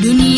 dunia